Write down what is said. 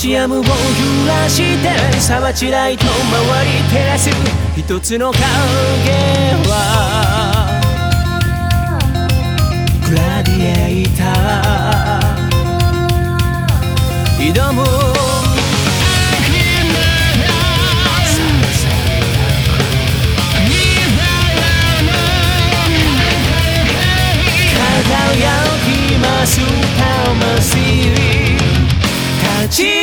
シアムを揺らしてサバチライト周り照らす。一つの影はグラディエーター。挑む。輝きます魂。立ち